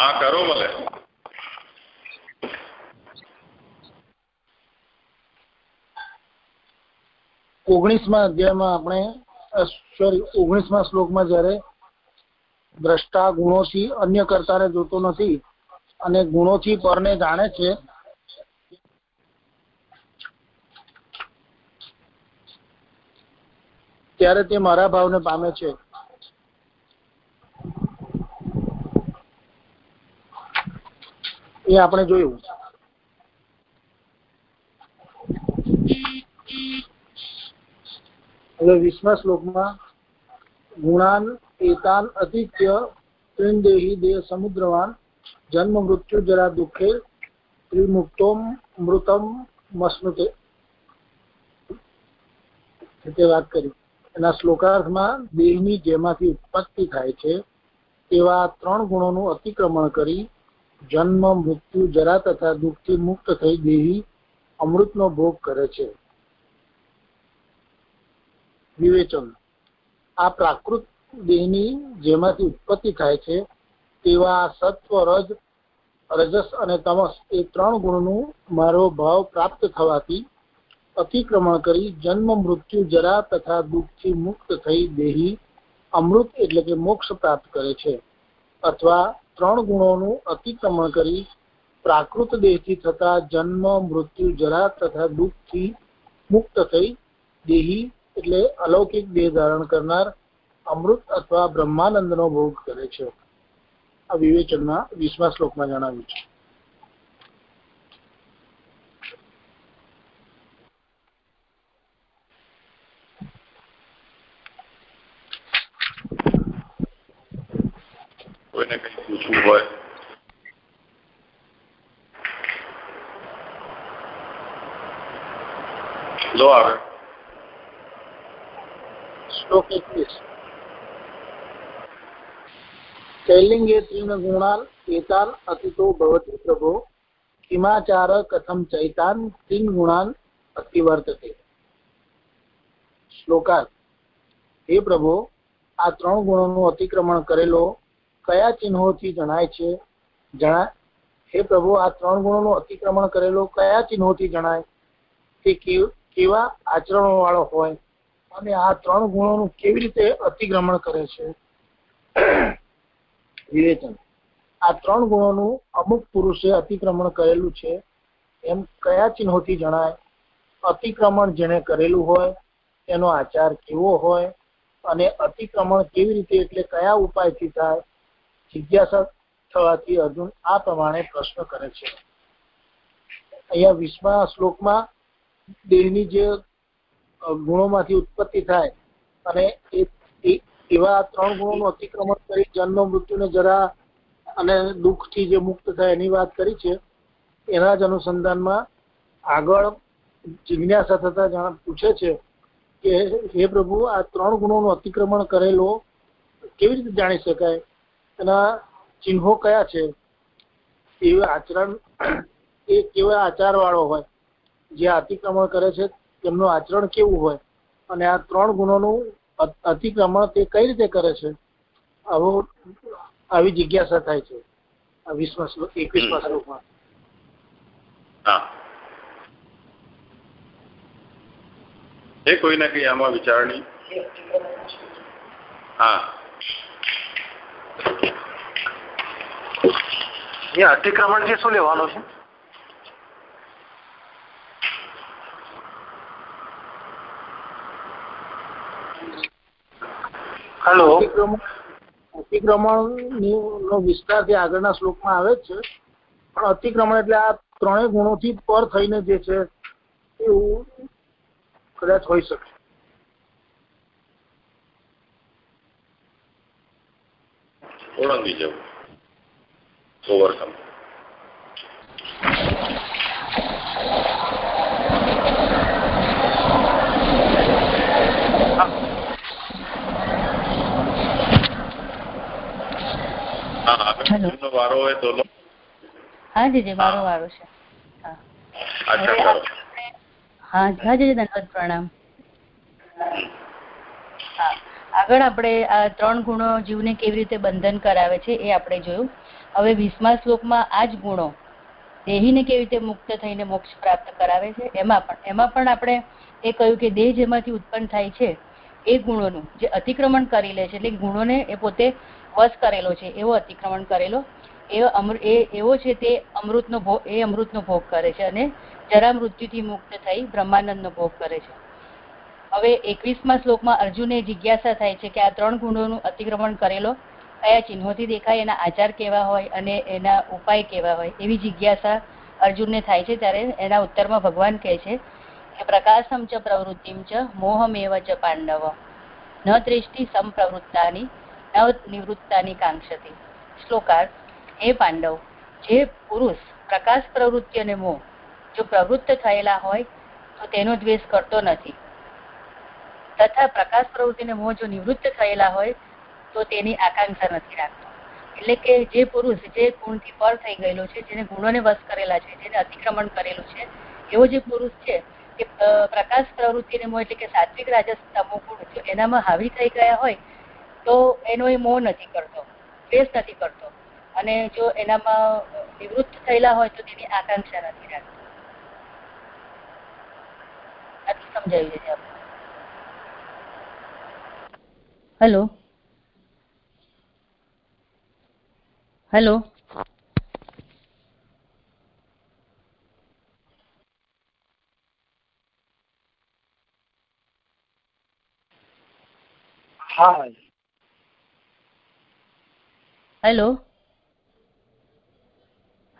હા, કરો ભલે. ઓગણીસમાં અધ્યાયમાં આપણે સોરી ઓગણીસમાં શ્લોકમાં જયારે દ્રષ્ટા ગુણોથી અન્ય કર્તાને જોતો નથી અને ગુણોથી પરને જાણે છે, ત્યારે તે મારા ભાવને પામે છે. એ આપણે જોયું. હવે વીસમા શ્લોકમાં, ગુણાન એતાન અતિત્ય ત્રિનદેહી દેહ સમુદ્રવાન, જન્મ મૃત્યુ જરા દુઃખે, ત્રિમુક્તોમ મૃતમ મસ્મૃતે તે વાત કરી. એના શ્લોકાર્થમાં દેહની જેમાંથી ઉત્પત્તિ થાય છે, તેવા ત્રણ ગુણોનું અતિક્રમણ કરી જન્મ, મૃત્યુ, જરા તથા દુઃખથી મુક્ત થઈ દેહી અમૃતનો ભોગ કરે છે. વિવેચન. આ પ્રાકૃત દેહની જેમાંથી ઉત્પત્તિ થાય છે તેવા સત્વ, રજ, રજસ અને તમસ એ ત્રણ ગુણનું મારો ભાવ પ્રાપ્ત થવાથી અતિક્રમણ કરી જન્મ, મૃત્યુ, જરા તથા દુઃખથી મુક્ત થઈ દેહી અમૃત એટલે કે મોક્ષ પ્રાપ્ત કરે છે. અથવા ત્રણ ગુણોનું અતિક્રમણ કરી પ્રાકૃત દેહથી થતા જન્મ, મૃત્યુ, જરા તથા દુઃખથી મુક્ત થઈ દેહી એટલે અલૌકિક દેહ ધારણ કરનાર અમૃત અથવા બ્રહ્માનંદનો ભોગ કરે છે. આ વિવેચનમાં વીસમા શ્લોકમાં જણાવ્યું છે. કોઈને કઈ પૂછવું હોય લો આવે શ્લોક એકવીસ कैलिङ्गे त्रीणगुणान् एतान् अतितो भवति प्रभो किमाचार कथं चैतान् तीन गुणान् અતિવર્તતે શ્લોકાર્થ હે પ્રભુ આ ત્રણ ગુણોનું અતિક્રમણ કરેલો કયા ચિહ્નોથી જણાય છે? જણા, હે પ્રભુ, આ ત્રણ ગુણોનું અતિક્રમણ કરેલો કયા ચિહ્નોથી જણાય? તે કેવા આચરણો વાળો હોય? અને આ ત્રણ ગુણોનું કેવી રીતે અતિક્રમણ કરે છે? વિવેચન. આ ત્રણ ગુણોનું અમુક પુરુષે અતિક્રમણ કરેલું છે. એમ કયા ચિહ્નોથી જણાય? અતિક્રમણ જેને કરેલું હોય, એનો આચાર કેવો હોય? અને અતિક્રમણ કેવી રીતે, એટલે કયા ઉપાયથી થાય? જિજ્ઞાસા થવાથી અર્જુન આ પ્રમાણે પ્રશ્ન કરે છે. અહીંયા વીસમા શ્લોકમાં દેહની જે ગુણોમાંથી ઉત્પત્તિ થાય અને એવા ત્રણ ગુણોનું અતિક્રમણ કરી જન્મ, મૃત્યુને જરા અને દુઃખથી જે મુક્ત થાય એની વાત કરી છે. એના જ અનુસંધાનમાં આગળ જિજ્ઞાસા થતા પૂછે છે કે હે પ્રભુ, આ ત્રણ ગુણોનું અતિક્રમણ કરેલો કેવી રીતે જાણી શકાય? એના ચિહ્નો કયા છે? એ આચરણ એ કેવા આચાર વાળો હોય? જે અતિક્રમણ કરે છે તેમનું આચરણ કેવું હોય? અને આ ત્રણ ગુણોનું અતિક્રમણ તે કઈ રીતે કરે છે? આવો આવી જિજ્ઞાસા થાય છે. આ વીસમા શ્લોક એકવીસમા શ્લોકમાં. હા. કોઈ ના કઈ આમાં વિચારણી? હા. એ અતિક્રમણથી શું લેવાનું છે? હેલો. અતિક્રમણ નો વિસ્તાર જે આગળના શ્લોકમાં આવે છે. પણ અતિક્રમણ એટલે આ ત્રણેય ગુણોથી પર થઈને જે છે એવું કદાચ હોઈ શકે. ઓળંગી જવું. ઓવરકમ વારો હોય તો હા જીજી મારો વારો છે. હા. હા જીજી દંડવત પ્રણામ. હા. આગળ આપણે આ ત્રણ ગુણો જીવને કેવી રીતે બંધન કરાવે છે એ આપણે જોયું. હવે વીસમા શ્લોકમાં આ જ ગુણો દેહીને કેવી રીતે મુક્ત થઈને મોક્ષ પ્રાપ્ત કરાવે છે, એમાં પણ એમાં પણ આપણે એ કહ્યું કે દેહ જેમાંથી ઉત્પન્ન થાય છે, એ ગુણોનું, જે અતિક્રમણ કરી લે છે, એટલે ગુણોને એ પોતે વશ કરેલો છે, એવો અતિક્રમણ કરેલો એ અમૃત એ, એવો છે તે અમૃતનો ભોગ એ અમૃતનો ભોગ કરે છે અને જરા મૃત્યુથી મુક્ત થઈ બ્રહ્માનંદનો ભોગ કરે છે. હવે એકવીસમા શ્લોકમાં અર્જુને જિજ્ઞાસા થાય છે કે આ ત્રણ ગુણોનું અતિક્રમણ કરેલો કયા ચિહ્નોથી દેખાય, એના આચાર કેવા હોય અને એના ઉપાય કેવા હોય, એવી જિજ્ઞાસા અર્જુનને થાય છે ત્યારે એના ઉત્તરમાં ભગવાન કહે છે કે પ્રકાશમ ચ પ્રવૃત્તિમ ચ, મોહમેવ ચ પાંડવ. ન દ્રષ્ટિ સંપ્રવૃત્તાની, ન નિવૃત્તાની કાંક્ષતી. શ્લોકાર, હે પાંડવ, જે પુરુષ પ્રકાશ પ્રવૃત્તિ અને મોહ જો પ્રવૃત્ત થયેલા હોય, તો તેનો દ્વેષ કરતો નથી. તથા પ્રકાશ પ્રવૃત્તિ અને મોહ જો નિવૃત્ત થયેલા હોય તો તેની આકાંક્ષા નથી રાખતો. એટલે કે જે પુરુષ જે ગુણથી પર થઈ ગયેલો છે, જેને ગુણોને વશ કરેલા છે, જેને અતિક્રમણ કરેલું છે, એવો જે પુરુષ છે કે પ્રકાશ પ્રવૃત્તિ અને મોહ એટલે કે સાત્વિક રાજસ તમો ગુણ જો એનામાં હાવી થઈ ગયા હોય, તો એનો એ મોહ નથી કરતો દ્વેષ નથી કરતો. અને જો એનામાં નિવૃત્ત થયેલા હોય, તો તેની આકાંક્ષા નથી રાખતો. આટલું સમજાવી દેજે હેલો હેલો હા હેલો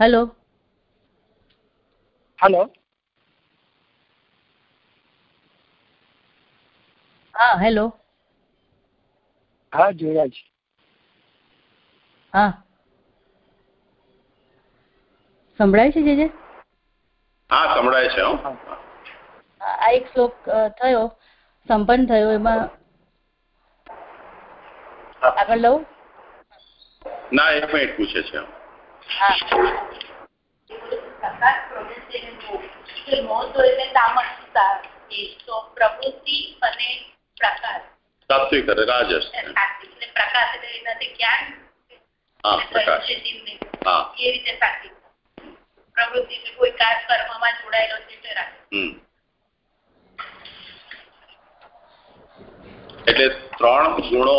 હેલો હલો હા હેલો હા જોયા છે હા સંભળાય છે જે હા સંભળાય છે આ એક શ્લોક થયો સંપન્ન થયો એમાં આગળ લઉં? ના એક મિનિટ પૂછે છે પ્રકાશ પ્રવૃત્તિ અને પ્રકાશ. સાત્વિક. અને રાજસ પ્રકાશ એટલે એનાથી જ્ઞાન હા પ્રકાશ. હા. એ રીતે સાત્વિક. પ્રવૃત્તિ છે કોઈ કાર કર્મમાં જોડાયેલો છે તે એટલે ત્રણ ગુણો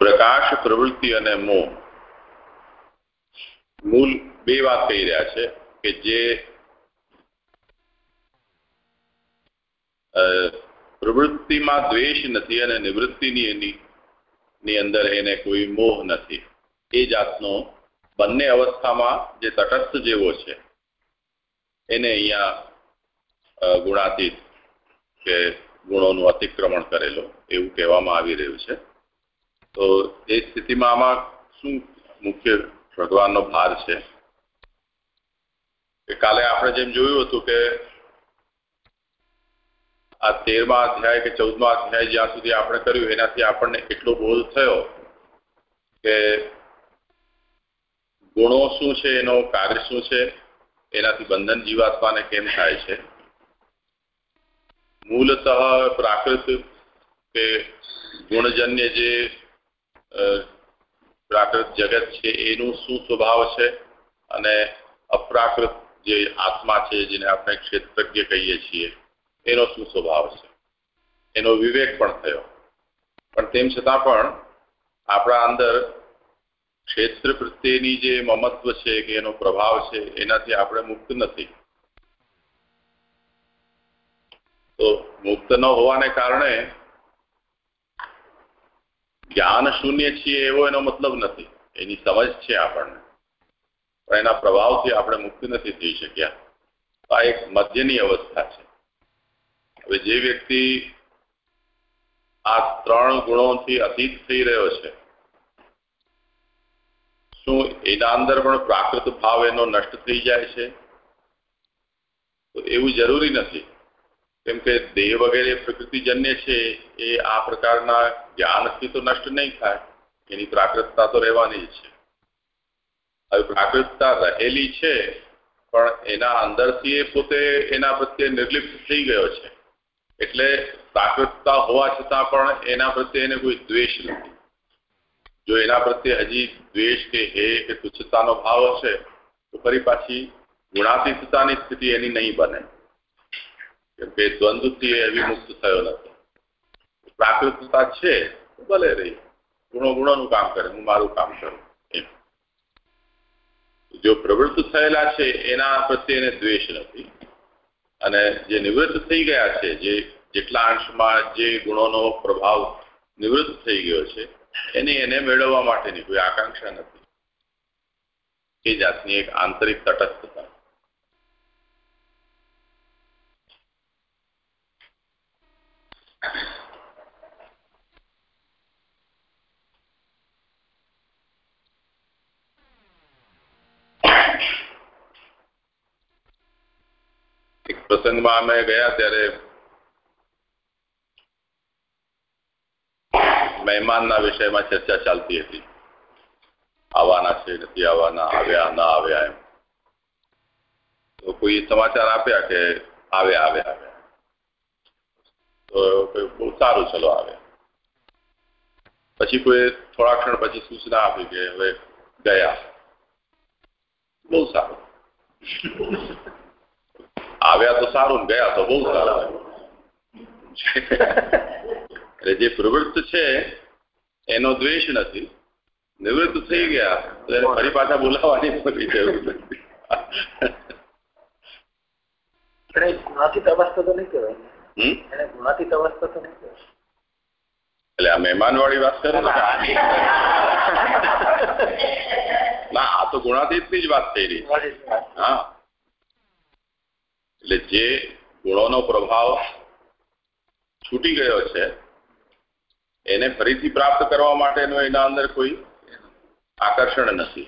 પ્રકાશ, પ્રવૃત્તિ અને મોહ. મૂળ બે વાત કહી રહ્યા છે કે જે પ્રવૃત્તિમાં દ્વેષ નથી અને નિવૃત્તિની એની, ની અંદર એને કોઈ મોહ નથી. એ જાતનો બંને અવસ્થામાં જે તટસ્થ જેવો છે, એને અહીંયા ગુણાતીત કે ગુણોનું અતિક્રમણ કરેલો એવું કહેવામાં આવી રહ્યું છે. તો એ સ્થિતિમાં આમાં શું મુખ્ય ભગવાનનો ભાર છે? કાલે આપણે જેમ જોયું હતું કે આ તેરમા અધ્યાય કે ચૌદમા અધ્યાય જ્યાં સુધી આપણે કર્યું, એનાથી આપણને એટલો બોધ થયો કે ગુણો શું છે, એનો કાર્ય શું છે, એનાથી બંધન જીવાત્માને કેમ થાય છે? મૂલતઃ પ્રાકૃત કે ગુણજન્ય જે પ્રાકૃત જગત છે, એનું શું સ્વભાવ છે અને અપ્રાકૃત જે આત્મા છે, જેને આપણે ક્ષેત્રજ્ઞ કહીએ છીએ. એનો શું સ્વભાવ છે? એનો વિવેક પણ થયો. પણ તેમ છતાં પણ આપણા અંદર ક્ષેત્ર પ્રત્યેની જે મમત્વ છે કે એનો પ્રભાવ છે, એનાથી આપણે મુક્ત નથી. તો મુક્ત ન હોવાને કારણે જ્ઞાન શૂન્ય છીએ એવો એનો મતલબ નથી. એની સમજ છે આપણને. પણ એના પ્રભાવથી આપણે મુક્ત નથી થઈ શક્યા. આ એક મધ્યની અવસ્થા છે. હવે જે વ્યક્તિ આ ત્રણ ગુણોથી અતીત થઈ રહ્યો છે, શું એના અંદર પણ પ્રાકૃત ભાવ એનો નષ્ટ થઈ જાય છે? તો એવું જરૂરી નથી. કેમ કે દેહ વગેરે પ્રકૃતિજન્ય છે, એ આ પ્રકારના જ્ઞાનથી તો નષ્ટ નહીં થાય. એની પ્રાકૃતતા તો રહેવાની જ છે. હવે પ્રાકૃતતા રહેલી છે, પણ એના અંદરથી એ પોતે એના પ્રત્યે નિર્લિપ્ત થઈ ગયો છે. એટલે પ્રાકૃતતા હોવા છતાં પણ એના પ્રત્યે એને કોઈ દ્વેષ નથી. જો એના પ્રત્યે હજી દ્વેષ કે હે કે તુચ્છતાનો ભાવ હશે, તો ફરી પાછી ગુણાતીતતાની સ્થિતિ એની નહીં બને. કેમ કે દ્વંદ્વથી એ વિમુક્ત થયો નથી. પ્રાકૃતતા છે ભલે રહી. ગુણો ગુણોનું કામ કરે, હું મારું કામ કરું. જો પ્રવૃત્ત થયેલા છે, એના પ્રત્યે એને દ્વેષ નથી. અને જે નિવૃત્ત થઈ ગયા છે, જે જેટલા અંશમાં જે ગુણોનો પ્રભાવ નિવૃત્ત થઈ ગયો છે, એની એને મેળવવા માટેની કોઈ આકાંક્ષા નથી. એ જાતની એક આંતરિક તટસ્થતા એક પ્રસંગમાં અમે ગયા ત્યારે મહેમાનના વિષયમાં ચર્ચા ચાલતી હતી. આવવાના છે, નથી આવવાના, આવ્યા, ના આવ્યા એમ. તો કોઈ સમાચાર આપ્યા કે આવ્યા આવ્યા આવ્યા તો બહુ સારું, ચલો આવે. પછી કોઈ થોડા ક્ષણ પછી સૂચના આપી કે હવે ગયા. બહુ સારું. આવ્યા તો સારું ને ગયા તો બહુ સારું. એટલે જે પ્રવૃત્ત છે એનો દ્વેષ નથી. નિવૃત્ત થઈ ગયા તો એને ફરી પાછા બોલાવવાની કોઈ જરૂર નથી. ગુણાતીત ગુણાતીત એટલે આ મહેમાન વાળી વાત કરો ના. આ તો ગુણાતીતની જ વાત થઈ રહી હા. એટલે જે ગુણોનો પ્રભાવ છૂટી ગયો છે એને ફરીથી પ્રાપ્ત કરવા માટેનો એના અંદર કોઈ આકર્ષણ નથી.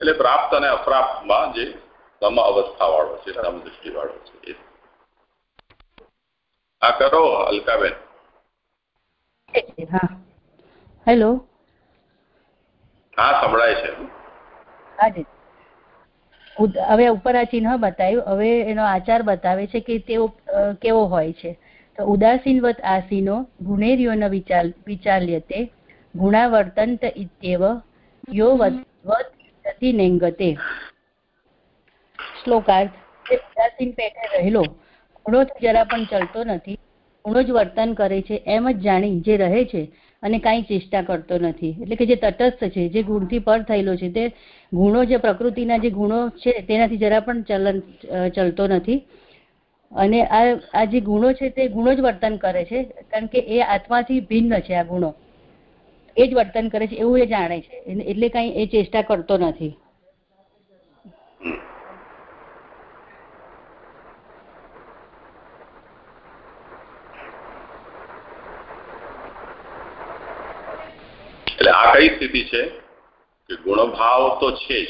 એટલે પ્રાપ્ત અને અપ્રાપ્તમાં જે સમ અવસ્થા વાળો છે સમ દૃષ્ટિ વાળો છે એ. આ કરો અલકાબેન. હા. હેલો હા સંભળાય છે. હાજી હવે ઉપર બતાવ્યું હવે એનો આચાર બતાવે છે કે તેઓ કેવો હોય છે. તો ઉદાસીનવત આસીનો ગુણેર્યોન વિચાલ, વિચાલ્યતે, ગુણાવર્તંત ઇત્યેવ, યો વત વદ નેંગતે. શ્લોકાર્થ ઉદાસીન પેટે રહેલો. ગુણો જરા પણ ચલતો નથી. ગુણો જ વર્તન કરે છે, એમ જ જાણી જે રહે છે અને કાંઈ ચેષ્ટા કરતો નથી. એટલે કે જે તટસ્થ છે, જે ગુણથી પર થયેલો છે, તે ગુણો જે પ્રકૃતિના જે ગુણો છે, તેનાથી જરા પણ ચલન ચલતો નથી. અને આ આ જે ગુણો છે, તે ગુણો જ વર્તન કરે છે, કારણ કે એ આત્માથી ભિન્ન છે આ ગુણો. એ જ વર્તન કરે છે, એવું એ જાણે છે. એટલે કાંઈ એ ચેષ્ટા કરતો નથી એટલે આ કઈ સ્થિતિ છે કે ગુણભાવ તો છે જ.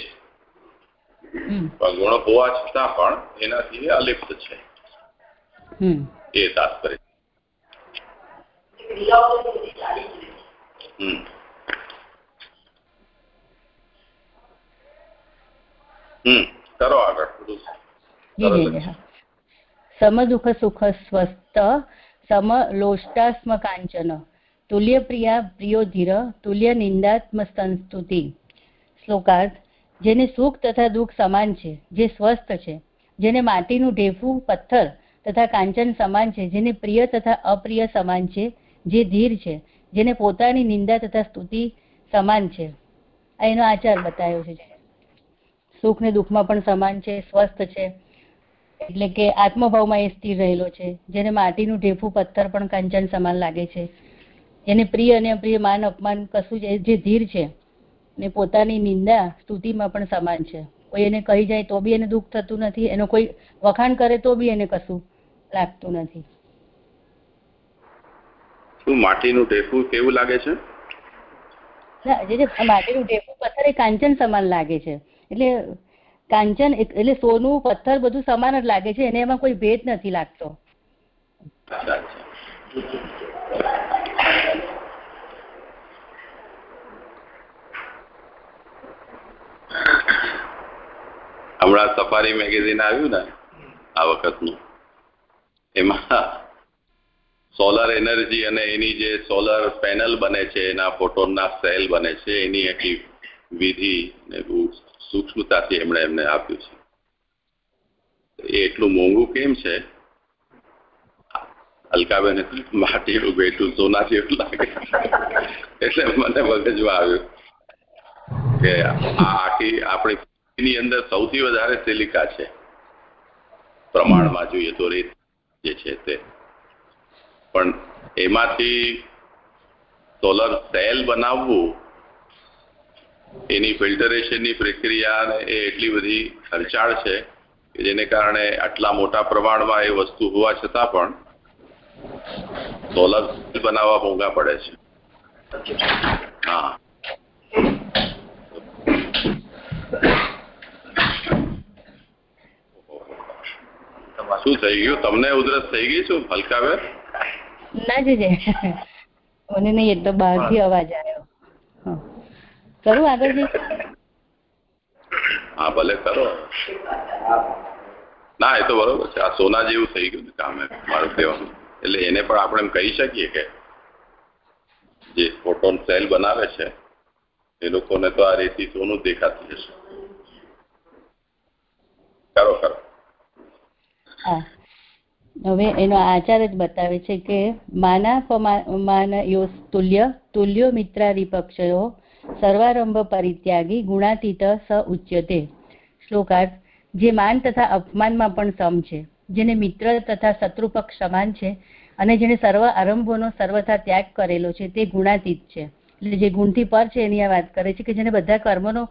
પણ ગુણ હોવા છતાં પણ એનાથી અલિપ્ત છે. એ તાત્પર્ય. કરો આગળ સમદુઃખ સુખ સ્વસ્થ સમલોષ્ટાસ્મ કાંચન તુલ્ય પ્રિયા પ્રિયો ધીર તુલ્ય નિંદાત્મસ્તંસ્તુતિ શ્લોકાર્થ, જેને સુખ તથા દુઃખ સમાન છે, જે સ્વસ્થ છે, જેને માટીનું ઢેફું, પથ્થર તથા કાંચન સમાન છે, જેને પ્રિય તથા અપ્રિય સમાન છે, જે ધીર છે, જેને પોતાની નિંદા તથા સ્તુતિ સમાન છે. એનો આચાર બતાવ્યો છે. સુખ ને દુઃખમાં પણ સમાન છે, સ્વસ્થ છે, એટલે કે આત્મભાવમાં એ સ્થિર રહેલો છે, જેને માટીનું ઢેફું, પથ્થર પણ કાંચન સમાન લાગે છે. જેને પ્રિય અને અપ્રિય માન અપમાન કશું જ જે ધીર છે ને પોતાની નિંદા સ્તુતિમાં પણ સમાન છે. કોઈ એને કહી જાય તો બી એને દુઃખ થતું નથી એનો કોઈ વખાણ કરે તો બી એને કશું લાગતું નથી. શું માટીનું ઢેફું કેવું લાગે છે? ના જે માટીનું ઢેફું પથ્થર એ કાંચન સમાન લાગે છે. એટલે કાંચન એટલે સોનું પથ્થર બધું સમાન જ લાગે છે એને એમાં કોઈ ભેદ નથી લાગતો. હમણાં સફારી મેગેઝીન આવ્યું ને, આ વખતનું, એમાં સોલર એનર્જી અને એની જે સોલર પેનલ બને છે, એના ફોટોનના સેલ બને છે, એની આખી વિધિ ને બહુ સૂક્ષ્મતાથી એમણે એમને આપ્યું છે. એ એટલું મોંઘું કેમ છે? અલકાબેન માટીનું બેઠું સોના જેવું લાગે. એટલે મને મગજમાં આવ્યું કે આખી આપણી અંદર સૌથી વધારે સિલિકા છે. પ્રમાણમાં જોઈએ તો રેત જે છે તે. પણ એમાંથી સોલર સેલ બનાવવું, એની ફિલ્ટરેશનની પ્રક્રિયા એ એટલી બધી ખર્ચાળ છે કે જેને કારણે આટલા મોટા પ્રમાણમાં એ વસ્તુ હોવા છતાં પણ સોલર સેલ બનાવવા મોંઘા પડે છે. હા. શું થઈ ગયું? તમને ઉધરસ થઈ ગઈ શું હલકાબેન ના જીજે. મને નહીં એટલો બહારથી અવાજ આવ્યો. કરું આગળજી હા ભલે કરો. ના એ તો બરોબર છે. આ સોના જેવું થઈ ગયું કામ મારું કહેવાનું. એટલે એને પણ આપણે એમ કહી શકીએ કે જે ફોટોન સેલ બનાવે છે, એ લોકોને તો આ રેતી સોનું દેખાતું હશે. કરો કરો. હા. હવે એનો આચાર જ બતાવે છે કે માના પમા- તુલ્ય, તુલ્યો મિત્રારિપક્ષયો સર્વારંભ પરિત્યાગી ગુણાતીત સ ઉચ્યતે. શ્લોકાર્થ, જે માન તથા અપમાનમાં પણ સમ છે. જેને મિત્ર તથા શત્રુપક્ષ સમાન છે અને જેને સર્વ આરંભોનો સર્વથા ત્યાગ કરેલો છે તે ગુણાતીત છે. એટલે જે ગુણથી પર છે એની આ વાત કરે છે કે જેને બધા કર્મનો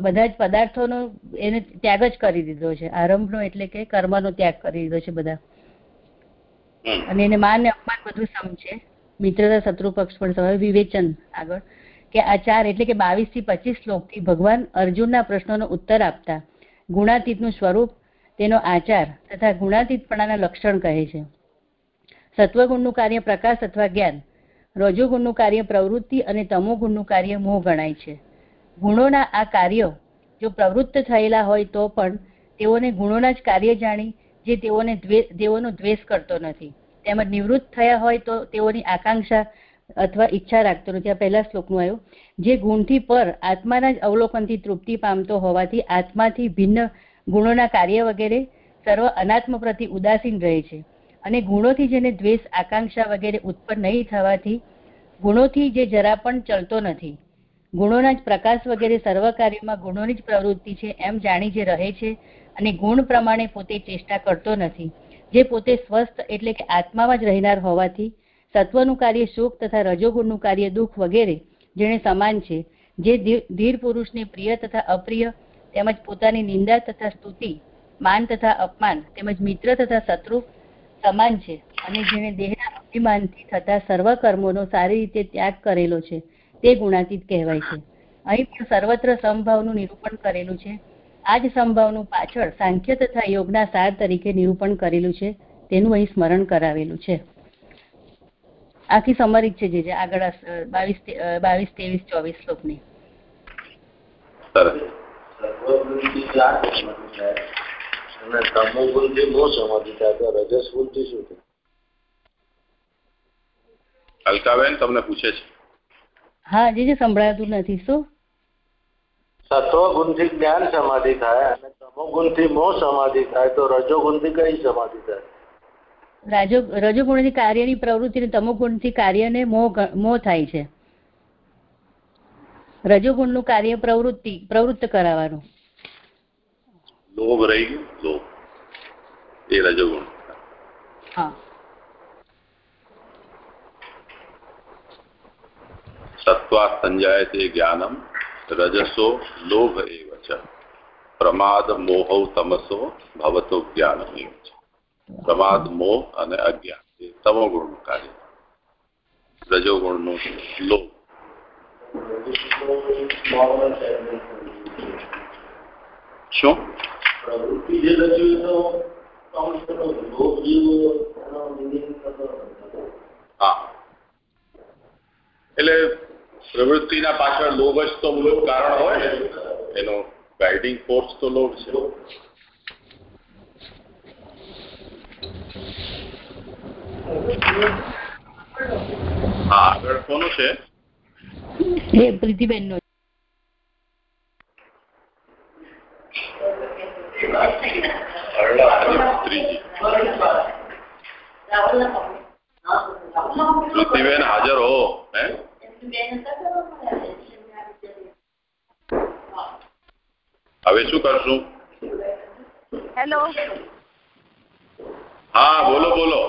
બધા જ પદાર્થોનો એને ત્યાગ જ કરી દીધો છે. આરંભનો એટલે કે કર્મનો ત્યાગ કરી દીધો છે બધા. અને એને માન ને અપમાન બધું સમ છે મિત્રતા શત્રુપક્ષ પણ સમય વિવેચન આગળ. કે આ ચાર એટલે કે બાવીસથી પચીસ શ્લોકથી ભગવાન અર્જુનના પ્રશ્નોનો ઉત્તર આપતા. ગુણાતીતનું સ્વરૂપ તેનો આચાર તથા ગુણાતીતપણાના લક્ષણ કહે છે. સત્વગુણનું કાર્ય પ્રકાશ અથવા જ્ઞાન, રજોગુણનું કાર્ય પ્રવૃત્તિ અને તમોગુણનું કાર્ય મોહ ગણાય છે. ગુણોના આ કાર્યો જો પ્રવૃત્ત થયેલા હોય તો પણ તેઓને ગુણોના જ કાર્ય જાણી જે તેઓને તેઓનો દ્વેષ કરતો નથી. તેમજ નિવૃત્ત થયા હોય તો તેઓની આકાંક્ષા અથવા ઈચ્છા રાખતો નથી. આ પહેલા શ્લોકનું આવ્યું. જે ગુણથી પર આત્માના જ અવલોકનથી તૃપ્તિ પામતો હોવાથી આત્માથી ભિન્ન ગુણોના કાર્ય વગેરે સર્વ અનાત્મ પ્રતિ ઉદાસીન રહે છે. અને ગુણોથી જેને દ્વેષ, આકાંક્ષા વગેરે ઉત્પન્ન નહીં થવાથી, ગુણોથી જે જરા પણ ચલતો નથી. ગુણોના જ પ્રકાશ વગેરે સર્વ કાર્યમાં ગુણોની જ પ્રવૃત્તિ છે એમ જાણી જે રહે છે અને ગુણ પ્રમાણે પોતે ચેષ્ટા કરતો નથી. જે પોતે સ્વસ્થ એટલે કે આત્મામાં જ રહેનાર હોવાથી, સત્વનું કાર્ય સુખ તથા રજોગુણનું કાર્ય દુઃખ વગેરે જેને સમાન છે. જે ધીર પુરુષને પ્રિય તથા અપ્રિય તેમજ પોતાની નિંદા તથા સ્તુતિ, માન તથા અપમાન, તેમજ મિત્ર તથા શત્રુ સમાન છે અને જેને દેહના અભિમાનથી થતા સર્વ કર્મોનો સારી રીતે ત્યાગ કરેલો છે, તે ગુણાતીત કહેવાય છે. અહીં પણ સર્વત્ર સમભાવનું નિરૂપણ કરેલું છે. આ જ સમભાવનું પાછળ સાંખ્ય તથા યોગના સાર તરીકે નિરૂપણ કરેલું છે, તેનું અહીં સ્મરણ કરાવેલું છે. આખી સમરિક છે જે આગળ બાવીસ બાવીસ, ત્રેવીસ, ચોવીસ શ્લોકની. સરસ. સત્વગુણથી ચાર સમાધિ થાય અને થી મોહ સમાધિ થાય તો રજસ ગુણથી શું થાય અલકાબેન તમને પૂછે છે. હા જે જે સંભળાતું નથી. શું? સત્વગુણથી જ્ઞાન સમાધિ થાય અને તમોગુણથી મોહ સમાધિ થાય તો રજોગુણથી કઈ સમાધિ થાય? રાજો રજોગુણથી કાર્યની પ્રવૃત્તિ અને તમોગુણથી કાર્યને મોહ મોહ થાય છે. રજોગુણનું કાર્ય પ્રવૃત્તિ પ્રવૃત્ત કરાવવાનું. લોભ રહી ગયું લોભ એ રજોગુણ. હા. સત્વા સંજાયતે જ્ઞાનમ રજસો લોભ એવ ચ પ્રમાદ મોહ તમસો ભવતો જ્ઞાન એવ ચ પ્રમાદ મોહ અને અજ્ઞાન એ તમોગુણનું કાર્ય. રજોગુણનું લોભ. શું પ્રવૃત્તિ જે રચી તો લોભ જેવો એનો meaning થતો નથી. હા એટલે પ્રવૃત્તિના પાછળ લોભ જ તો મૂળ કારણ હોય ને એનો ગાઈડિંગ ફોર્સ તો લોભ છે હા આગળ કોનું છે એ પ્રીતિબેન નો પ્રીતિબેન હાજર હો હે? હવે શું કરશું? હેલો. હા બોલો બોલો.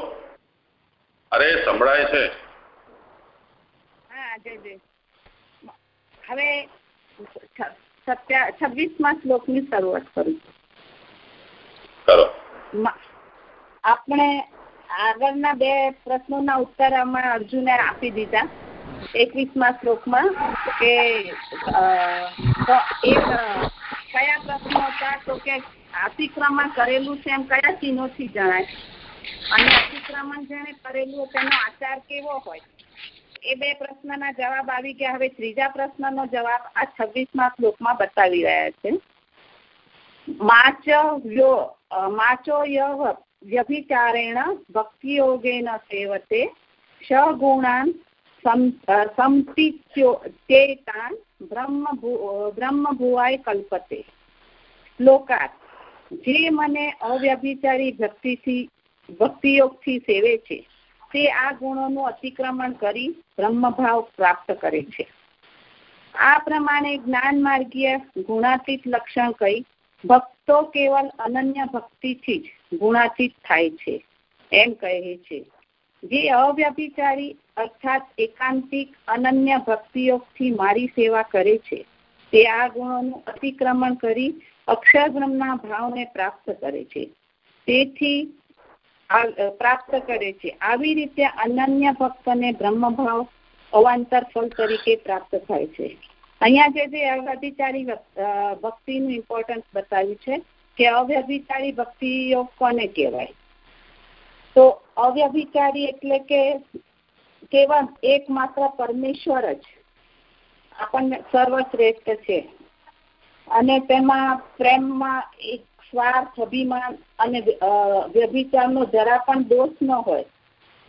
અરે સંભળાય છે. હા જય જય. હવે છવ્વીસમાં શ્લોકની શરૂઆત કરું. કરો. આપણે આગળના બે પ્રશ્નોના ઉત્તર અમે અર્જુને આપી દીધા. એકવીસમાં શ્લોકમાં કે એક કયા પ્રશ્નો હતા? તો કે અતિક્રમણ કરેલું છે એમ કયા ચિહ્નોથી જણાય? અને અતિક્રમણ જેને કરેલું તેનો આચાર કેવો હોય? એ બે પ્રશ્નના જવાબ આવી ગયા. હવે ત્રીજા પ્રશ્નનો જવાબ આ છવ્વીસમાં શ્લોકમાં બતાવી રહ્યા છે. માચ યો માચો યહ વ્યભિચારેણ ભક્તિયોગેન સેવતે સગુણાન સમ- અ, ચેતાન બ્રહ્મ ભુ- ભુવાય કલ્પતે. શ્લોકાર્થ જે મને અવ્યભિચારી ભક્તિથી ભક્તિયોગથી સેવે છે. તે આ ગુણોનું અતિક્રમણ કરી બ્રહ્મભાવ પ્રાપ્ત કરે છે. આ પ્રમાણે જ્ઞાન માર્ગીય ગુણાતીત લક્ષણ કહી ભક્તો કેવલ અનન્ય ભક્તિથી જ ગુણાતીત થાય છે, એમ કહે છે. જે અવ્યભિચારી અર્થાત એકાંતિક અનન્ય ભક્તિયોગથી મારી સેવા કરે છે, તે આ ગુણોનું અતિક્રમણ કરી અક્ષરબ્રહ્મના ભાવને પ્રાપ્ત કરે છે. તેથી પ્રાપ્ત કરે છે. આવી રીતે અનન્ય ભક્તને બ્રહ્મભાવ અવાંતર ફળ તરીકે પ્રાપ્ત થાય છે. અહીંયા જે જે અવ્યભિચારી ભક્તિનું ઇમ્પોર્ટન્સ બતાવ્યું છે કે અવ્યભિચારી ભક્તિઓ કોને કહેવાય? તો અવ્યભિચારી એટલે કે કેવળ એકમાત્ર પરમેશ્વર જ આપણને સર્વશ્રેષ્ઠ છે. અને તેમાં પ્રેમમાં એક સ્વાર્થ, અભિમાન અને વ્યભિચારનો જરા પણ દોષ ન હોય.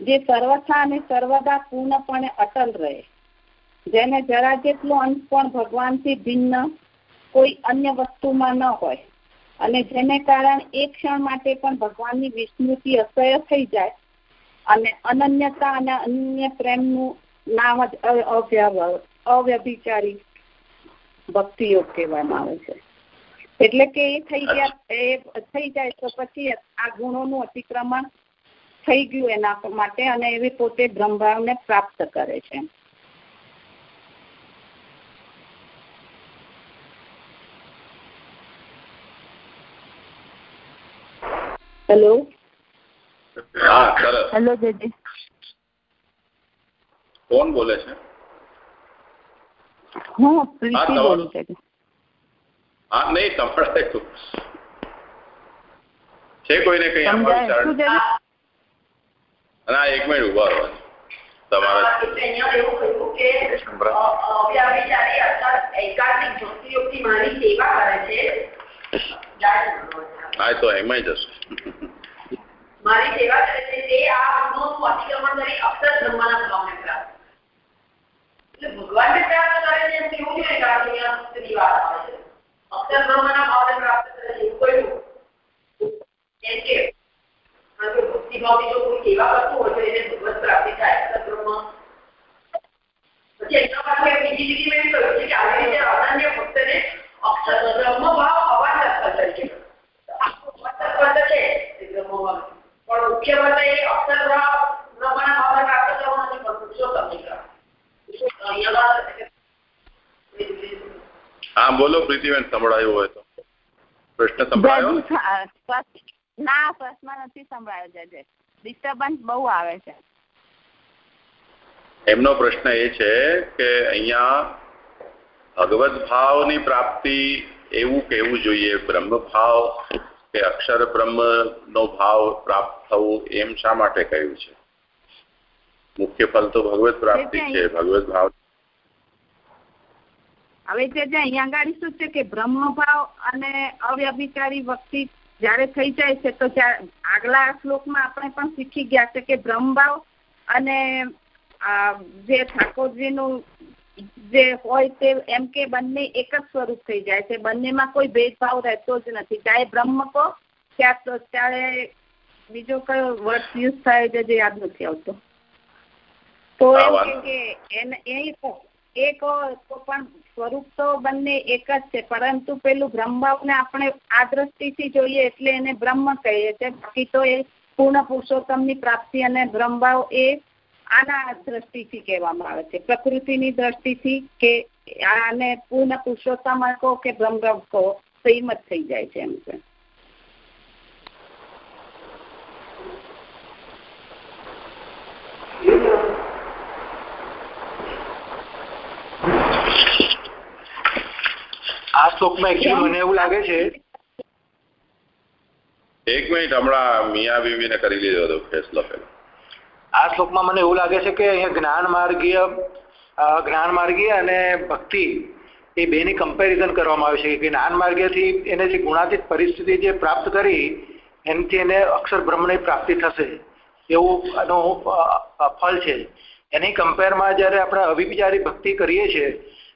જે સર્વથા અને સર્વદા પૂર્ણપણે અટલ રહે. જેને જરા જેટલો અંશ પણ ભગવાનથી ભિન્ન કોઈ અન્ય વસ્તુમાં ન હોય. અને જેને કારણે એક ક્ષણ માટે પણ ભગવાનની વિસ્મૃતિ અસહ્ય થઈ જાય અને અનન્યતા અને અન્ય પ્રેમનું નામ જ અવ્યવ- અવ્યભિચારી ભક્તિયોગ કહેવામાં આવે છે. એટલે કે એ થઈ ગયા એ થઈ જાય તો પછી આ ગુણોનું અતિક્રમણ થઈ ગયું એના માટે અને એવી પોતે બ્રહ્મભાવને પ્રાપ્ત કરે છે. હેલો? હેલો જેજી. કોણ બોલે છે? હું પ્રીતિ બોલું છું હા નહીં સંભળાય તો. છે કોઈને કઈ ના એક મિનિટ ઊભા રહો. તમારે તો એમાં જશે. મારી સેવા કરે છે તે આ ગુણોનું અતિક્રમણ કરી અક્ષર બ્રહ્મના ભાવને પ્રાપ્ત એટલે ભગવાનને પ્રાપ્ત કરે છે એમ કેવું જોઈએ કે અહીંયા વાત આવે છે? અક્ષર બ્રહ્મના ભાવને પ્રાપ્ત કરે છે એવું કહ્યું કેમ કે કારણ કે ભક્તિભાવથી જો કોઈ સેવા કરતું હોય તો એને ભગવત પ્રાપ્તિ થાય અક્ષર બ્રહ્મ પછી એના પાછળ એક બીજી લીટીમાં એમ કહ્યું છે કે આવી રીતે અનન્ય ભક્તને અક્ષર બ્રહ્મ ભાવ અવાજ તરીકે આખું અવાજ છે એ બ્રહ્મભાવ પણ મુખ્ય વાત એ અક્ષર ભાવ બ્રહ્મના ભાવને પ્રાપ્ત કરવાનો નથી પણ પુરુષોત્તમ નિગ્રહ અહીંયા હા બોલો પ્રીતિબેન સંભળાયું હોય તો. પ્રશ્ન સંભળાયો? ને? જેજી હા, પ્રશ્ન- ના પ્રશ્ન નથી સંભળાયો જેજે ડિસ્ટર્બન્સ બહુ આવે છે. એમનો પ્રશ્ન એ છે કે અહીંયા ભગવત ભાવની પ્રાપ્તિ એવું કેવું જોઈએ બ્રહ્મ ભાવ કે અક્ષર બ્રહ્મ નો ભાવ પ્રાપ્ત થવું એમ શા માટે કહ્યું છે? મુખ્ય ફલ તો ભગવત પ્રાપ્તિ છે ભગવત ભાવ હવે જે અહીંયા આગળ શું છે કે બ્રહ્મભાવ અને અવ્યભિચારી વ્યક્તિ જ્યારે થઈ જાય છે તો આગલા શ્લોકમાં આપણે પણ શીખી ગયા છે કે બ્રહ્મભાવ અને આ જે ઠાકોરજીનું જે હોય તે એમ કે બંને એક જ સ્વરૂપ થઈ જાય છે. બંનેમાં કોઈ ભેદભાવ રહેતો જ નથી. ચાહે બ્રહ્મ કહો ત્યાં ત્યારે બીજો કયો વર્ડ યુઝ થાય છે જે યાદ નથી આવતો. તો એમ કે કે એને એ કહો એ કહો તો પણ સ્વરૂપ તો બંને એક જ છે, પરંતુ પેલું બ્રહ્મભાવને આપણે આ દ્રષ્ટિથી જોઈએ એટલે એને બ્રહ્મ કહીએ છીએ. બાકી તો એ પૂર્ણ પુરુષોત્તમની પ્રાપ્તિ અને બ્રહ્મભાવ એ આના દ્રષ્ટિથી કહેવામાં આવે છે. પ્રકૃતિની દ્રષ્ટિથી કે આને પૂર્ણ પુરુષોત્તમ કહો કે બ્રહ્મભાવ કહો સેમ થઈ જાય છે એમ છે. આ શ્લોકમાં એકચુઅલી મને એવું લાગે છે. એક મિનિટ હમણાં મિયા બીબીને કરી લીધો હતો ફેસલો પેલો. આ શ્લોકમાં મને એવું લાગે છે કે અહીંયા જ્ઞાન માર્ગીય જ્ઞાન માર્ગીય અને ભક્તિ એ બેની કમ્પેરિઝન કરવામાં આવે છે કે જ્ઞાન માર્ગીયથી એને જે ગુણાતીત પરિસ્થિતિ જે પ્રાપ્ત કરી એનાથી એને અક્ષર બ્રહ્મની પ્રાપ્તિ થશે. એવું અ, ફળ છે. એની કમ્પેરમાં જ્યારે આપણે અવિચારી ભક્તિ કરીએ છીએ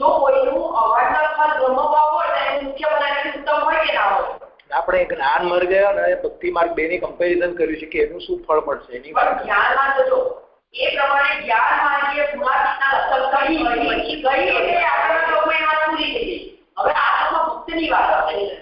જો કોઈનું અવાંતર ફળ બ્રહ્મભાવ હોય તો એનું મુખ્ય ફળ ઉત્તમ હોય કે ના હોય? આપણે જ્ઞાન માર્ગ અને ભક્તિ માર્ગ બેની કમ્પેરિઝન કર્યું છે કે એનું શું ફળ મળશે? એની વાત જ્ઞાનમાં જોજો એ પ્રમાણે જ્ઞાન માર્ગીય ગુણાતીતના લક્ષણ કહી ગઈ. ગઈ એટલે આગળના લોકોએ એ વાત ભૂલી ગઈ હવે આત્મા ભક્તિની વાત આવે છે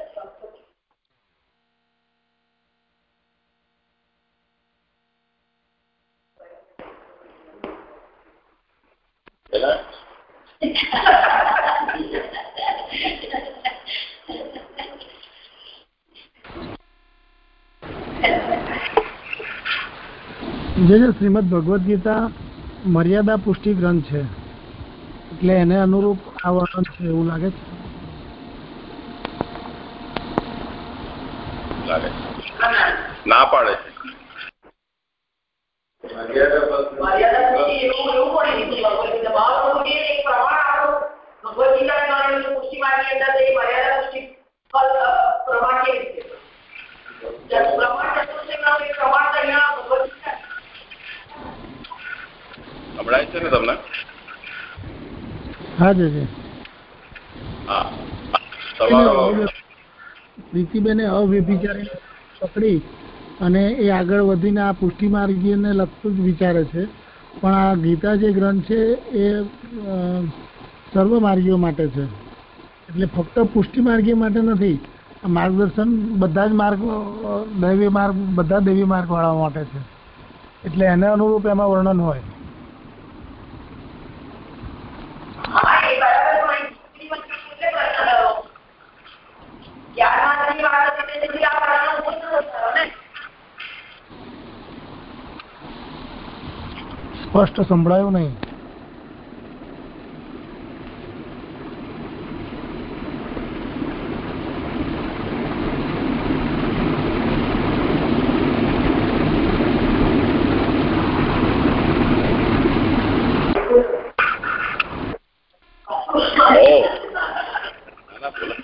જે જે શ્રીમદ ભગવદ્ ગીતા મર્યાદા પુષ્ટિ ગ્રંથ છે, એટલે એને અનુરૂપ આ વર્ણન છે એવું લાગે છે? ના પાડે છે મર્યાદા પુષ્ટિ એવું એવું પણ લીધું ભગવદ ગીતા મહાપ્રભુ એ એક પ્રમાણ આપણું ભગવદ ગીતા ગણેલું પુષ્ટિ માર્ગની અંદર એ મર્યાદા પુષ્ટિ ફલ અ, પ્રમાણ કેવી રીતે જે પ્રમાણ ચતુર્થીનું એક પ્રમાણ તો અહીંયા ભગવદ ગીતા સંભળાય છે ને તમને? હા જી જી હા. તમારો પ્રીતિબેને અવ્યભિચારી પકડી અને એ આગળ વધીને આ પુષ્ટિ માર્ગીને લગતું જ વિચારે છે. પણ આ ગીતા જે ગ્રંથ છે એ સર્વ માર્ગીઓ માટે છે. એટલે ફક્ત પુષ્ટિ માર્ગીઓ માટે નથી માર્ગદર્શન બધા જ માર્ગ દૈવી માર્ગ બધા દૈવી માર્ગ વાળા માટે છે. એટલે એને અનુરૂપ એમાં વર્ણન હોય હા એ બરાબર પણ અહીં પુષ્ટિ વચ્ચે એટલે પ્રશ્ન થયો જ્ઞાનમાર્ગની વાત હતી તેથી આ પ્રશ્ન ઊભો થયો ખરો ને સ્પષ્ટ સંભળાયું નહીં ઓ ના ના બોલો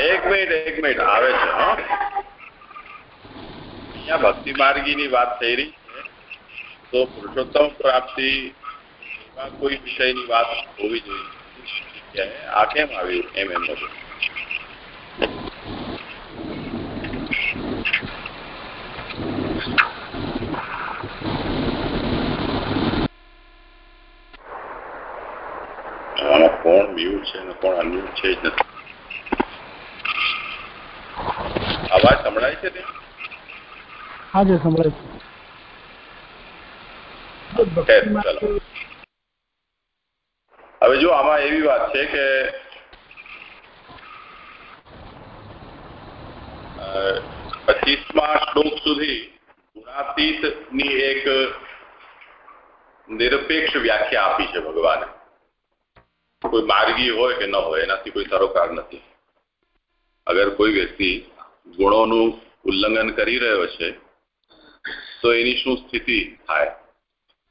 એક મિનિટ એક મિનિટ આવે છે હો અહીંયા ભક્તિ વાત થઈ રહી તો પુરુષોત્તમ પ્રાપ્તિ એવા કોઈ વિષયની વાત હોવી જોઈએ. આ કેમ આવ્યું એમ એમ હતું આમાં કોણ મ્યુટ છે અને કોણ અનમ્યુટ છે જ નથી અવાજ સંભળાય છે તે હા સંભળાય છે. હવે જો આમાં એવી વાત છે કે પચીસમાં શ્લોક સુધી ગુણાતીતની એક નિરપેક્ષ વ્યાખ્યા આપી છે ભગવાને. કોઈ માર્ગી હોય કે ન હોય, એનાથી કોઈ સરોકાર નથી. અગર કોઈ વ્યક્તિ ગુણોનું ઉલ્લંઘન કરી રહ્યો છે તો એની શું સ્થિતિ થાય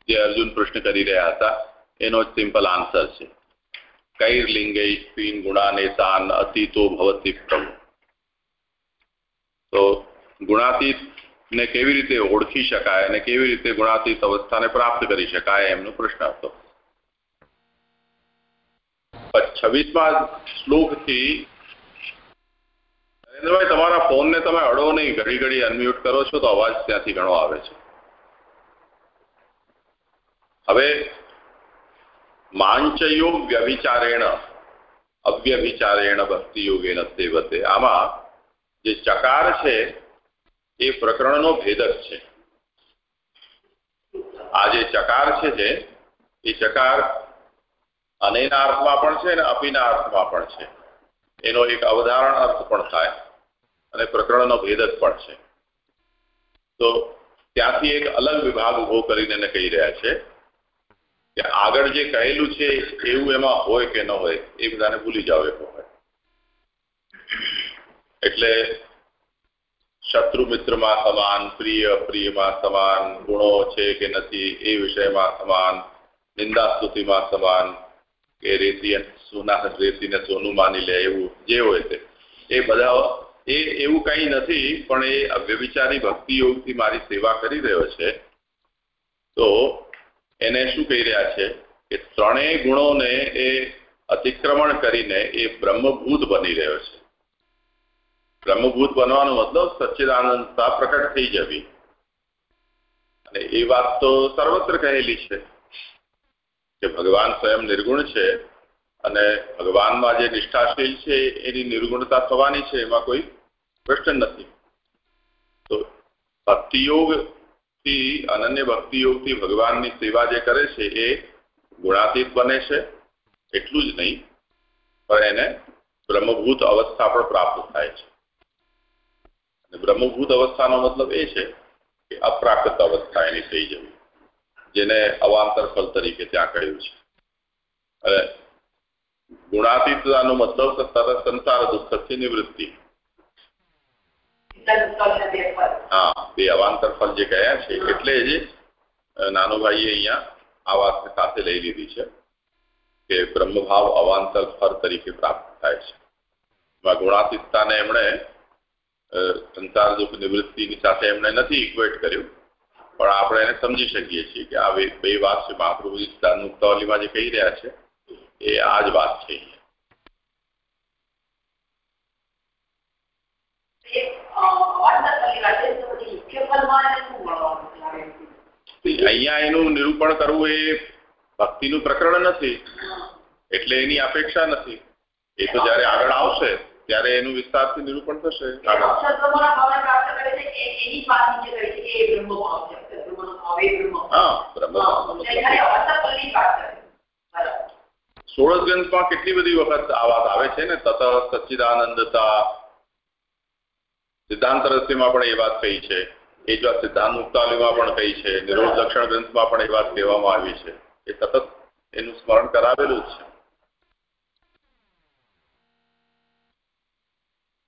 જે અર્જુન પ્રશ્ન કરી રહ્યા હતા, એનો સિમ્પલ આન્સર છે. કૈર્લિંગૈ સ્ત્રીન ગુણાનેતાન અતિતો ભવતી પ્રભુ? તો ગુણાતીત ને કેવી રીતે ઓળખી શકાય અને કેવી રીતે ગુણાતીત અવસ્થાને પ્રાપ્ત કરી શકાય, એમનો પ્રશ્ન હતો. છવ્વીસમાં શ્લોકથી નરેન્દ્રભાઈ, તમારા ફોનને તમે અડો નહીં, ઘડી ઘડી અનમ્યુટ કરો છો તો અવાજ ત્યાંથી ઘણો આવે છે. હવે માંચયોગ વ્યભિચારેણ અવ્યભિચારેણ ભક્તિ યોગેન સેવતે. આમાં જે ચકાર છે એ પ્રકરણનો ભેદક છે. આ જે ચકાર છે જે, એ ચકાર અનેના અર્થમાં પણ છે અને અપીના અર્થમાં પણ છે. એનો એક અવધારણ અર્થ પણ થાય. અને પ્રકરણનો ભેદક પણ છે. તો ત્યાંથી એક અલગ વિભાગ ઊભો કરીને એને કહી રહ્યા છે કે આગળ જે કહેલું છે એવું એમાં હોય કે ન હોય એ બધાને ભૂલી જાવ એ હોય એટલે શત્રુ મિત્રમાં સમાન, પ્રિય પ્રિયમાં સમાન, ગુણો છે કે નથી એ વિષયમાં સમાન, નિંદા સ્તુતિમાં સમાન, કે રેતી સોના, રેતીને સોનું માની લે એવું જે હોય તે. એ બધા એ એવું કંઈ નથી, પણ એ અવ્યવિચારી ભક્તિ યોગથી મારી સેવા કરી રહ્યો છે. તો એને શું કહી રહ્યા છે? કે ત્રણેય ગુણોને એ અતિક્રમણ કરીને એ બ્રહ્મભૂત બની રહ્યો છે. બ્રહ્મભૂત બનવાનો મતલબ સચ્ચિદાનંદતા પ્રકટ થઈ જવી. અને એ વાત તો સર્વત્ર કહેલી છે કે ભગવાન સ્વયં નિર્ગુણ છે અને ભગવાનમાં જે નિષ્ઠાશીલ છે, એની નિર્ગુણતા થવાની છે, એમાં કોઈ પ્રશ્ન નથી. તો ભક્તિયોગથી, અનન્ય ભક્તિયોગથી ભગવાનની સેવા જે કરે છે, એ ગુણાતીત બને છે, એટલું જ નહીં, પણ એને બ્રહ્મભૂત અવસ્થા પણ પ્રાપ્ત થાય છે. અને બ્રહ્મભૂત અવસ્થાનો મતલબ એ છે કે અપ્રાકૃત અવસ્થા એની થઈ જવી, જેને અવાંતર ફલ તરીકે ત્યાં કહ્યું છે. અને ગુણાતીતતાનો મતલબ તરત સંસાર દુઃખથી નિવૃત્તિ. હા બે અવાંતર ફળ જે ગયા છે એટલે જ નાનુભાઈએ અહીંયા આ વાતને સાથે લઈ લીધી છે કે બ્રહ્મભાવ અવાંતર ફળ તરીકે પ્રાપ્ત થાય છે. એમાં ગુણાતીતતાને એમણે સંસાર દુઃખ નિવૃત્તિની સાથે એમણે નથી ઇક્વેટ કર્યું પણ આપણે એને સમજી શકીએ છીએ કે આ બે વાત છે. મહાપ્રભુજી સિદ્ધાંત મુક્તાવલીમાં જે કહી રહ્યા છે એ આ જ વાત છે અહીંયા. એનું નિરૂપણ કરવું એ ભક્તિનું પ્રકરણ નથી, એટલે એની અપેક્ષા નથી. એ તો જયારે આગળ આવશે, ત્યારે એનું વિસ્તારથી નિરૂપણ થશે. હા સોળસ ગ્રંથમાં કેટલી બધી વખત આ આવે છે ને? તત સચ્ચિદાનંદતા સિદ્ધાંત રહસ્યમાં પણ એ વાત કહી છે. એ જ વાત સિદ્ધાંત મુક્તાવલીમાં પણ કહી છે નિરોધ લક્ષણ ગ્રંથમાં પણ એ વાત કહેવામાં આવી છે. એ સતત એનું સ્મરણ કરાવેલું જ છે.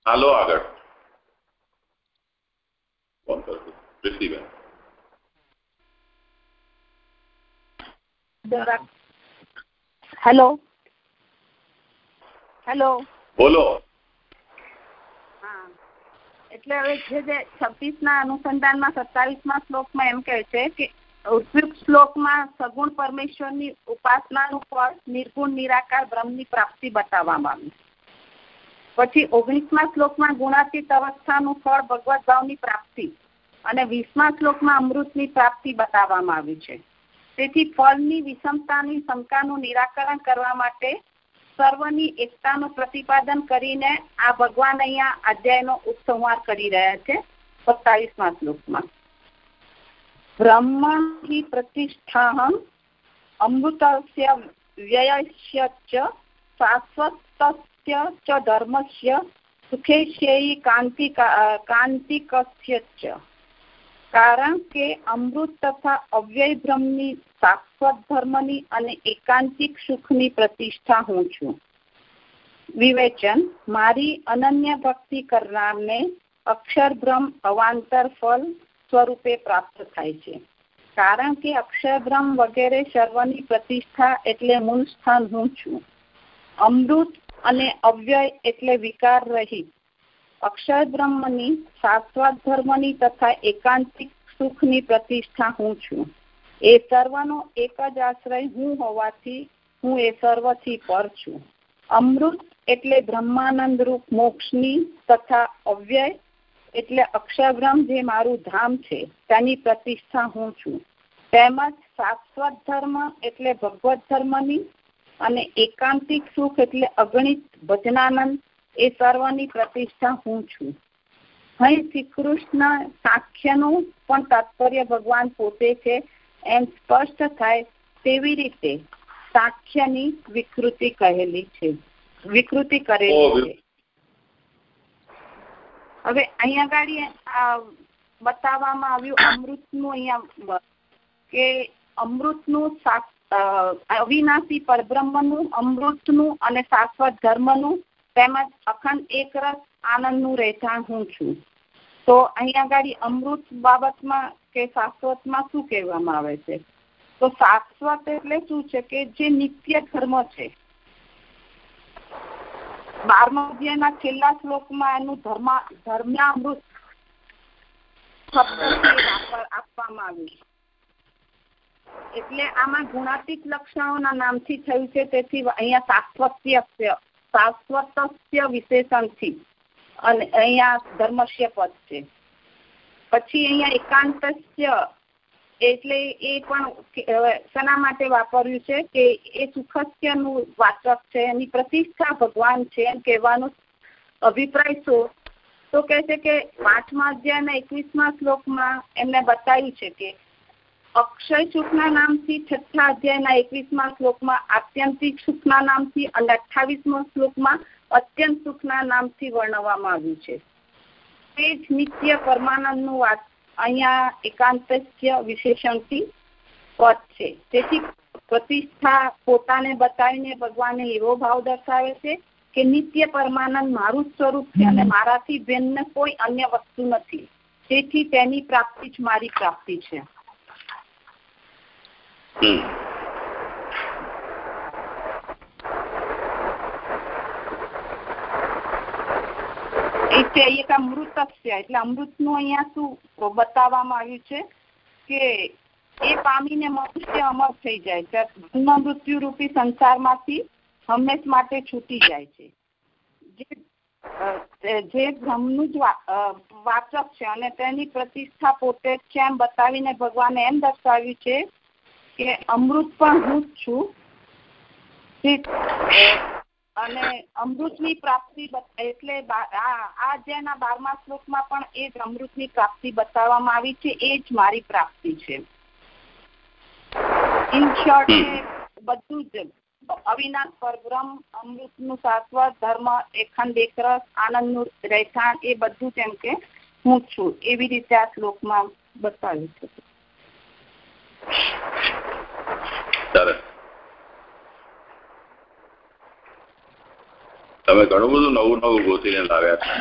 હાલો આગળ. ફોન કરજો. પ્રીતિબેન હેલો. હેલો. બોલો. એટલે હવે જે જે છવ્વીસ ના અનુસંધાનમાં, સત્તાવીસમાં શ્લોકમાં એમ કહે છે કે ઉપયુક્ત શ્લોકમાં સગુણ પરમેશ્વરની ઉપાસનાનું ફળ, નિર્ગુણ, નિરાકાર, બ્રહ્મની પ્રાપ્તિ બતાવવામાં આવ્યું પછી ઓગણીસમા શ્લોકમાં ગુણાતીત અવસ્થાનું ફળ ભગવત ભાવની પ્રાપ્તિ અને વીસમા શ્લોકમાં અમૃતની પ્રાપ્તિ બતાવવામાં આવી છે. તેથી ફળની વિષમતાની શંકાનું નિરાકરણ કરવા માટે સર્વની એકતાનું પ્રતિપાદન કરીને આ ભગવાન અહીંયા અધ્યાયનો ઉપસંહાર કરી રહ્યા છે, સત્તાવીસમા શ્લોકમાં. બ્રહ્મણ પ્રતિષ્ઠાહમ અમૃતસ્ય વ્યયસ્ય ચ શાશ્વતસ્ય ચ ધર્મસ્ય સુખેશ્યયી કાંતિ કાંતિકસ્ય કારણ કે અમૃત તથા અવ્યય બ્રહ્મની શાશ્વત ધર્મની અને એકાંતિક સુખની પ્રતિષ્ઠા હું છું. વિવેચન, મારી અનન્ય ભક્તિ કરનારને અક્ષર અવાંતર ફળ સ્વરૂપે પ્રાપ્ત થાય છે. કારણ કે અક્ષર વગેરે સર્વની પ્રતિષ્ઠા એટલે મૂળ સ્થાન હું છું. અમૃત અને અવ્યય એટલે વિકાર રહિત અક્ષર બ્રહ્મની શાશ્વત ધર્મની તથા એકાંતિક સુખની પ્રતિષ્ઠા હું છું. એ સર્વનો એક જ આશ્રય હું હોવાથી હું એ સર્વથી પર છું. અમૃત એટલે બ્રહ્માનંદ રૂપ મોક્ષની તથા અવ્યય એટલે અક્ષરબ્રહ્મ જે મારું ધામ છે, તેની પ્રતિષ્ઠા હું છું. તેમજ શાશ્વત ધર્મ એટલે ભગવત ધર્મની અને એકાંતિક સુખ એટલે અગણિત ભજનાનંદ એ સર્વની પ્રતિષ્ઠા હું છું. અહીં શ્રી કૃષ્ણ સાખ્યનું પણ તાત્પર્ય ભગવાન પોતે છે એમ સ્પષ્ટ થાય તેવી રીતે સાખ્યની વિકૃતિ કહેલી છે. વિકૃતિ કરેલી છે. હવે અહીંયા આગળ બતાવવામાં આવ્યું અમૃતનું અહીંયા કે અમૃતનું અવિનાશી પરબ્રહ્મનું અમૃતનું અને શાશ્વત ધર્મનું તેમજ અખંડ એક રસ આનંદનું રહેઠાણ હું છું. તો અહીંયા આગળ અમૃત બાબતમાં કે શાશ્વતમાં શું કહેવામાં આવે છે? તો શાશ્વત એટલે શું છે કે જે નિત્ય ધર્મ નામથી થયું છે, તેથી અહીંયા શાશ્વત્ય શાશ્વતસ્ય વિશેષણથી. અને અહીંયા ધર્મસ્ય પદ છે. પછી અહીંયા એકાંતસ્ય એટલે એ પણ શેના માટે વાપર્યું છે કે એ સુખસ્યનું વાચક છે, એની પ્રતિષ્ઠા ભગવાન છે એમ કહેવાનો અભિપ્રાય શું તો કહે છે કે પાંચમા અધ્યાયના એકવીસમા શ્લોકમાં એમને બતાવ્યું છે કે અક્ષય સુખના નામથી છઠ્ઠા અધ્યાયના એકવીસમાં શ્લોકમાં આત્યંતિક સુખના નામથી અને અઠ્ઠાવીસમા શ્લોકમાં અત્યંત સુખના નામથી વર્ણવવામાં આવ્યું છે. તે જ નિત્ય પરમાનંદનું વાત અહીંયા એકાંતસ્ય વિશેષણથી પદ છે. તેથી પ્રતિષ્ઠા પોતાને બતાવીને ભગવાને એવો ભાવ દર્શાવે છે કે નિત્ય પરમાનંદ મારું સ્વરૂપ છે અને મારાથી ભિન્ન કોઈ અન્ય વસ્તુ નથી. તેથી તેની પ્રાપ્તિ જ મારી પ્રાપ્તિ છે. એટલે એક અમૃત છે. એટલે અમૃતનું અહીંયા શું બતાવવામાં આવ્યું છે કે એ પામીને મનુષ્ય અમર થઈ જાય છે. જન્મ મૃત્યુ રૂપી સંસારમાંથી હંમેશ માટે છૂટી જાય છે. જે બ્રહ્મનું જ વાચક છે અને તેની પ્રતિષ્ઠા પોતે છે એમ બતાવીને ભગવાને એમ દર્શાવ્યું છે કે અમૃત પણ હું જ છું. અને અમૃતની પ્રાપ્તિ એટલે આ જેના બારમા શ્લોકમાં પણ એ જ અમૃતની પ્રાપ્તિ બતાવવામાં આવી છે, એ જ મારી પ્રાપ્તિ છે. ઇન શોર્ટ બધું જ અવિનાશ પરબ્રહ્મ, અમૃતનું શાશ્વત ધર્મ, એખંડ, એકરસ, આનંદનું રહેઠાણ, એ બધું એમ કે હું છું. એવી રીતે આ શ્લોકમાં બતાવ્યું છે. તમે ઘણું બધું નવું નવું ગોતીને લાવ્યા છે.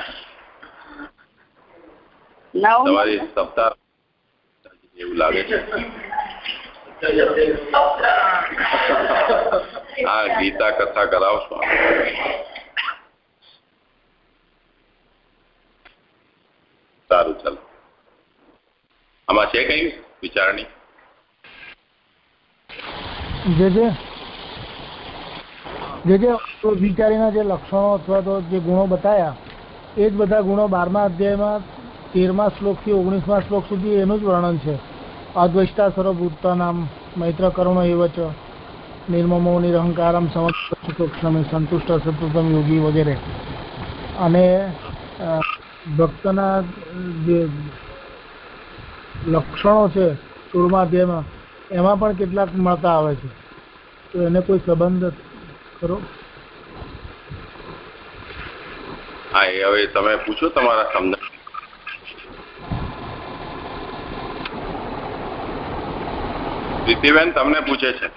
તમારી સપ્તાહ એવું લાગે છે. હા ગીતા કથા કરાવશો. સારું ચાલો. આમાં છે કઈ વિચારણી? જે જે જે જે વિચારીના જે લક્ષણો અથવા તો જે ગુણો બતાવ્યા એ જ બધા ગુણો બારમા અધ્યાયમાં, તેરમા શ્લોકથી ઓગણીસમા શ્લોક સુધી એનું જ વર્ણન છે. અદ્વૈષ્ટા સર્વભૂતાનામ મૈત્ર કરુણો એવચ નિર્મમો નિરહંકારમ સમક્ષમે સંતુષ્ટ સતતમ યોગી વગેરે. અને ભક્તના જે લક્ષણો છે, સોળમા અધ્યાયમાં, એમાં પણ કેટલાક મળતા આવે છે. તો એને કોઈ સંબંધ ખરો? હા, એ હવે તમે પૂછો તમારા સમજ પ્રીતિબેન તમને પૂછે છે.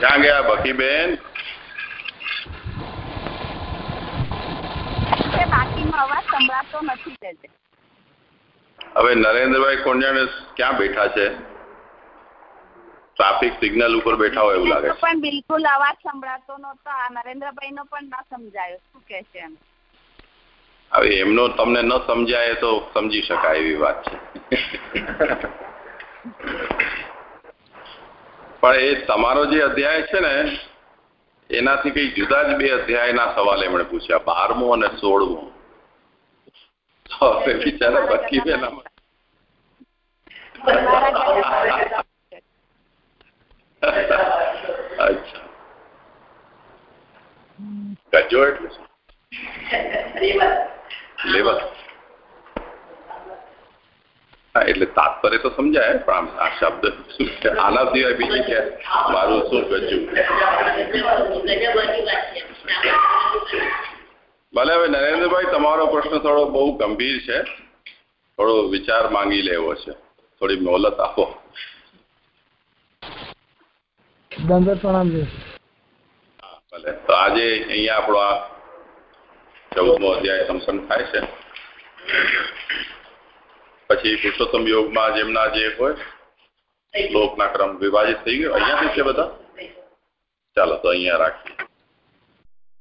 ક્યાં ગયા બકીબેન કે બાકીનો અવાજ સંભળાતો નથી હવે નરેન્દ્રભાઈ કોંડિયાને ક્યાં બેઠા છે? ટ્રાફિક સિગ્નલ ઉપર બેઠા હોય એવું લાગે છે. પણ બિલકુલ અવાજ સંભળાતો નહોતો. આ નરેન્દ્રભાઈ નો પણ ના સમજાયો. શું કે છે એમ? હવે એમનો તમને ન સમજાય તો સમજી શકાય એવી વાત છે. પણ એ તમારો જે અધ્યાય છે ને એનાથી કઈ જુદા જ બે અધ્યાયના સવાલ એમણે પૂછ્યા. બારમું અને સોળમો. તો હવે બિચારા બકી બેના મારા ઘરે અચ્છા ગજો એટલે શું? લેવલ હા એટલે તાત્પર્ય તો સમજાય પણ આમ આ શબ્દ શું છે આના સિવાય બીજી કે મારું શું ગજ્જું ભલે હવે નરેન્દ્રભાઈ તમારો પ્રશ્ન થોડો બહુ ગંભીર છે. થોડો વિચાર માંગી લેવો છે. થોડી મોહલત આપો. ભલે. તો આજે અહીંયા આપણો આ ચૌદમો અધ્યાય સંપન્ન થાય છે. પછી પુરુષોત્તમ યોગમાં જેમના જે હોય શ્લોકના ક્રમ વિભાજિત થઈ ગયો. અહીંયાથી છે બધા? ચાલો તો અહીંયા રાખીએ.